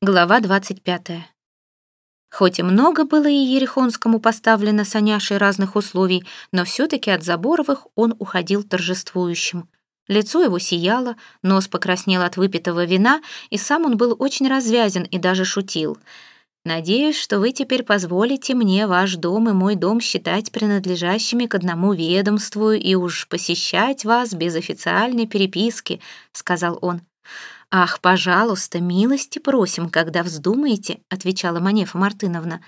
Глава 25. Хоть и много было и Ерехонскому поставлено Саняшей разных условий, но все-таки от Заборовых он уходил торжествующим. Лицо его сияло, нос покраснел от выпитого вина, и сам он был очень развязен и даже шутил. «Надеюсь, что вы теперь позволите мне ваш дом и мой дом считать принадлежащими к одному ведомству и уж посещать вас без официальной переписки», — сказал он. «Ах, пожалуйста, милости просим, когда вздумаете», — отвечала Манефа Мартыновна.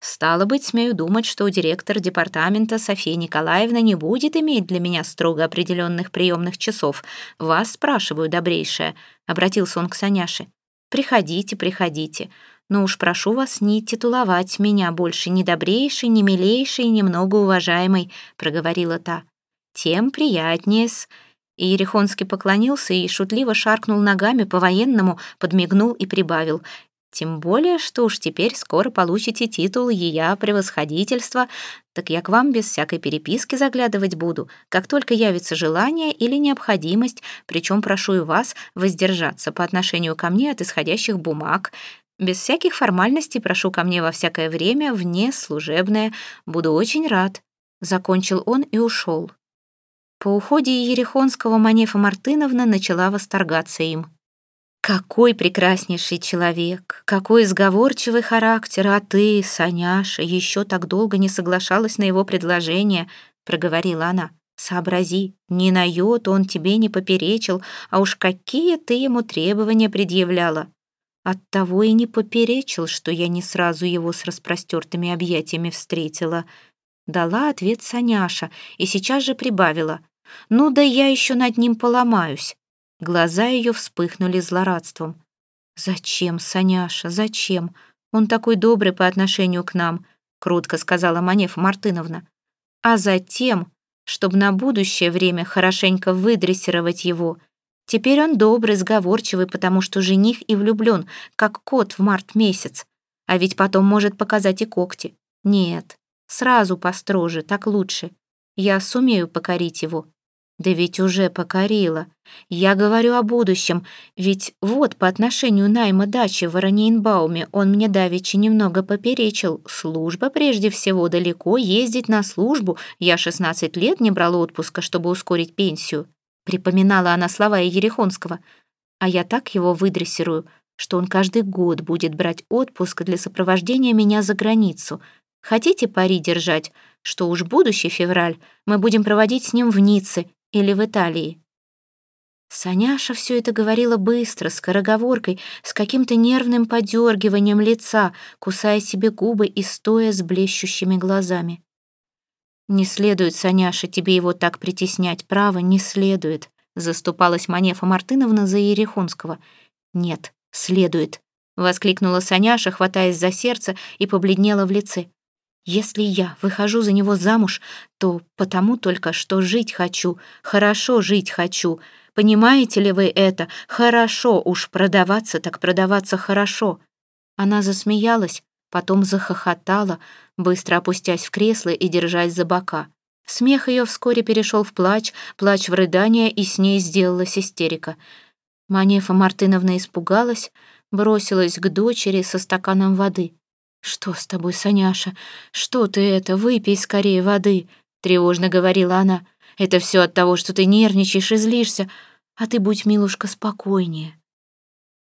«Стало быть, смею думать, что директор департамента Софья Николаевна не будет иметь для меня строго определенных приемных часов. Вас спрашиваю, добрейшая», — обратился он к Саняше. «Приходите, приходите. Но уж прошу вас не титуловать меня больше ни добрейшей, ни милейшей, ни многоуважаемой», — проговорила та. «Тем приятнее-с». И Ерехонский поклонился и шутливо шаркнул ногами по-военному, подмигнул и прибавил. «Тем более, что уж теперь скоро получите титул «Ея превосходительства», так я к вам без всякой переписки заглядывать буду, как только явится желание или необходимость, причем прошу и вас воздержаться по отношению ко мне от исходящих бумаг. Без всяких формальностей прошу ко мне во всякое время, вне служебное. Буду очень рад». Закончил он и ушел. По уходе Ерехонского Манефа Мартыновна начала восторгаться им. «Какой прекраснейший человек! Какой изговорчивый характер! А ты, Саняша, еще так долго не соглашалась на его предложение», — проговорила она. «Сообрази, ни на йоту он тебе не поперечил, а уж какие ты ему требования предъявляла!» Оттого и не поперечил, что я не сразу его с распростертыми объятиями встретила. Дала ответ Саняша и сейчас же прибавила. Ну да я еще над ним поломаюсь. Глаза ее вспыхнули злорадством. «Зачем, Саняша, зачем? Он такой добрый по отношению к нам», крутко сказала Манефа Мартыновна. «А затем, чтобы на будущее время хорошенько выдрессировать его. Теперь он добрый, сговорчивый, потому что жених и влюблен, как кот в март месяц. А ведь потом может показать и когти. Нет, сразу построже, так лучше. Я сумею покорить его. Да ведь уже покорила. Я говорю о будущем, ведь вот по отношению найма дачи в Воронейнбауме он мне давеча немного поперечил. Служба прежде всего далеко, ездить на службу. Я 16 лет не брала отпуска, чтобы ускорить пенсию. Припоминала она слова Ерехонского. А я так его выдрессирую, что он каждый год будет брать отпуск для сопровождения меня за границу. Хотите пари держать, что уж будущий февраль мы будем проводить с ним в Ницце или в Италии. Саняша все это говорила быстро, скороговоркой, с каким-то нервным подергиванием лица, кусая себе губы и стоя с блещущими глазами. «Не следует, Саняша, тебе его так притеснять, право, не следует», заступалась Манефа Мартыновна за Ерехонского. «Нет, следует», — воскликнула Саняша, хватаясь за сердце и побледнела в лице. Если я выхожу за него замуж, то потому только, что жить хочу, хорошо жить хочу. Понимаете ли вы это? Хорошо уж продаваться, так продаваться хорошо». Она засмеялась, потом захохотала, быстро опустясь в кресло и держась за бока. Смех ее вскоре перешел в плач, плач в рыдание, и с ней сделалась истерика. Манефа Мартыновна испугалась, бросилась к дочери со стаканом воды. «Что с тобой, Саняша? Что ты это? Выпей скорее воды!» — тревожно говорила она. «Это все от того, что ты нервничаешь и злишься, а ты будь, милушка, спокойнее».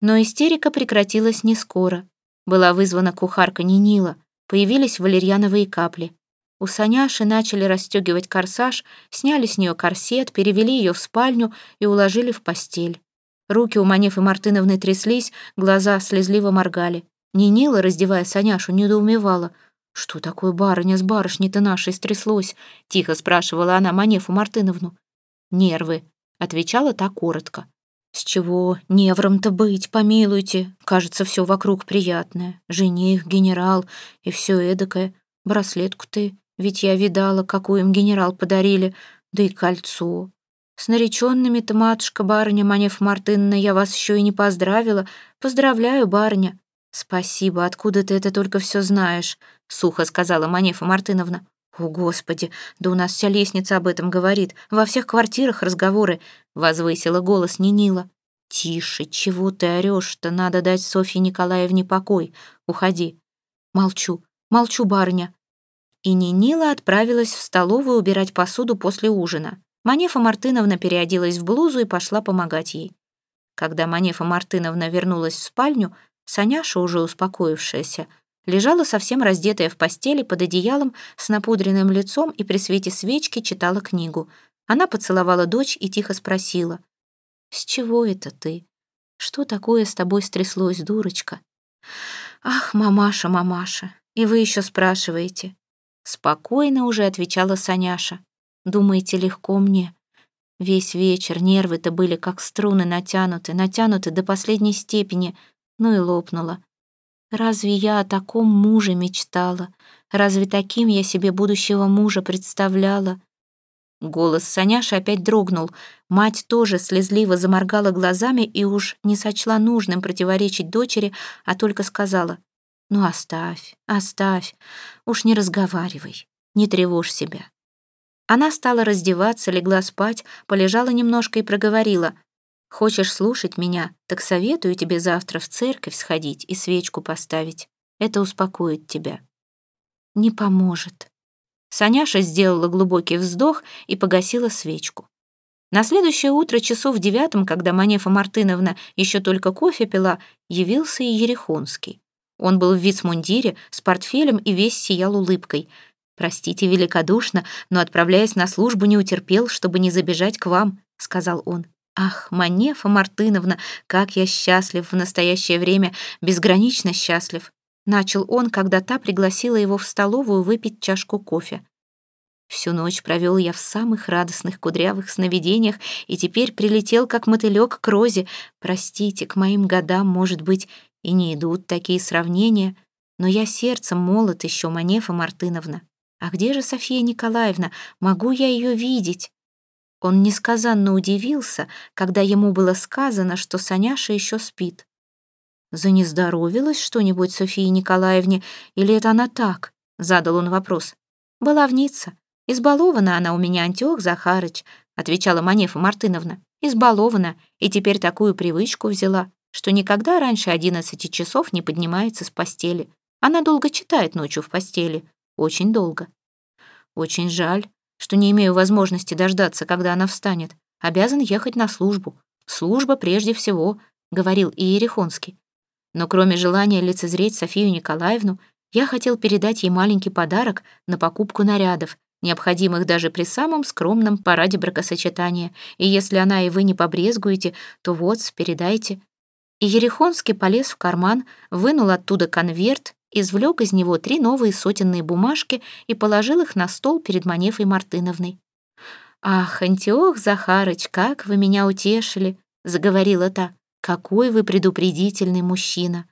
Но истерика прекратилась не скоро. Была вызвана кухарка Нинила, появились валерьяновые капли. У Саняши начали расстегивать корсаж, сняли с нее корсет, перевели ее в спальню и уложили в постель. Руки у Манефы Мартыновны тряслись, глаза слезливо моргали. Нинила, раздевая Саняшу, недоумевала. «Что такое барыня с барышней-то нашей стряслось?» — тихо спрашивала она Манефу Мартыновну. «Нервы», — отвечала та коротко. «С чего невром-то быть, помилуйте? Кажется, все вокруг приятное. Жених, генерал и все эдакое. Браслетку ты, ведь я видала, какую им генерал подарили, да и кольцо. С нареченными-то, матушка барыня Манефа Мартыновна, я вас еще и не поздравила. Поздравляю, барыня. «Спасибо, откуда ты это только все знаешь?» — сухо сказала Манефа Мартыновна. «О, Господи, да у нас вся лестница об этом говорит. Во всех квартирах разговоры», — возвысила голос Нинила. «Тише, чего ты орешь-то? Надо дать Софье Николаевне покой. Уходи». «Молчу, молчу, барыня». И Нинила отправилась в столовую убирать посуду после ужина. Манефа Мартыновна переоделась в блузу и пошла помогать ей. Когда Манефа Мартыновна вернулась в спальню, Саняша, уже успокоившаяся, лежала совсем раздетая в постели под одеялом с напудренным лицом и при свете свечки читала книгу. Она поцеловала дочь и тихо спросила. «С чего это ты? Что такое с тобой стряслось, дурочка?» «Ах, мамаша, мамаша, и вы еще спрашиваете?» Спокойно уже отвечала Саняша. «Думаете, легко мне?» Весь вечер нервы-то были как струны натянуты, натянуты до последней степени, ну и лопнула. Разве я о таком муже мечтала? Разве таким я себе будущего мужа представляла? Голос Саняши опять дрогнул. Мать тоже слезливо заморгала глазами и уж не сочла нужным противоречить дочери, а только сказала, «Ну оставь, оставь, уж не разговаривай, не тревожь себя». Она стала раздеваться, легла спать, полежала немножко и проговорила, Хочешь слушать меня, так советую тебе завтра в церковь сходить и свечку поставить. Это успокоит тебя». «Не поможет». Саняша сделала глубокий вздох и погасила свечку. На следующее утро, часов в девятом, когда Манефа Мартыновна еще только кофе пила, явился и Ерехонский. Он был в вицмундире, с портфелем и весь сиял улыбкой. «Простите великодушно, но, отправляясь на службу, не утерпел, чтобы не забежать к вам», — сказал он. Ах, Манефа Мартыновна, как я счастлив в настоящее время, безгранично счастлив. Начал он, когда та пригласила его в столовую выпить чашку кофе. Всю ночь провел я в самых радостных кудрявых сновидениях и теперь прилетел, как мотылек к розе. Простите, к моим годам, может быть, и не идут такие сравнения, но я сердцем молод еще, Манефа Мартыновна. А где же София Николаевна? Могу я ее видеть? Он несказанно удивился, когда ему было сказано, что Саняша еще спит. «Занездоровилась что-нибудь Софии Николаевне, или это она так?» — задал он вопрос. «Баловница. Избалована она у меня, Антиох Захарыч», — отвечала Манефа Мартыновна. «Избалована, и теперь такую привычку взяла, что никогда раньше одиннадцати часов не поднимается с постели. Она долго читает ночью в постели. Очень долго. Очень жаль что не имею возможности дождаться, когда она встанет. Обязан ехать на службу. Служба прежде всего, говорил Иерихонский. Но кроме желания лицезреть Софию Николаевну, я хотел передать ей маленький подарок на покупку нарядов, необходимых даже при самом скромном параде бракосочетания. И если она и вы не побрезгуете, то вот, передайте. И Ерехонский полез в карман, вынул оттуда конверт извлек из него три новые сотенные бумажки и положил их на стол перед Манефой Мартыновной. «Ах, Антиох Захарыч, как вы меня утешили!» — заговорила та. «Какой вы предупредительный мужчина!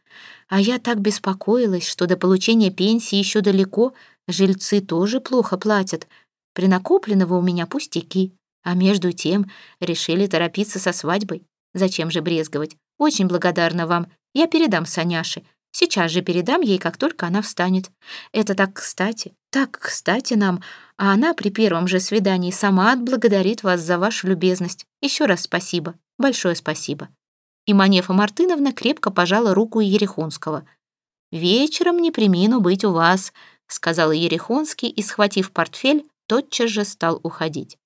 А я так беспокоилась, что до получения пенсии еще далеко, жильцы тоже плохо платят. При накопленного у меня пустяки, а между тем решили торопиться со свадьбой. Зачем же брезговать? Очень благодарна вам. Я передам Саняше. Сейчас же передам ей, как только она встанет. Это так кстати, так кстати нам, а она при первом же свидании сама отблагодарит вас за вашу любезность. Еще раз спасибо, большое спасибо». И Манефа Мартыновна крепко пожала руку Ерехонского. «Вечером не примину быть у вас», — сказал Ерехонский и, схватив портфель, тотчас же стал уходить.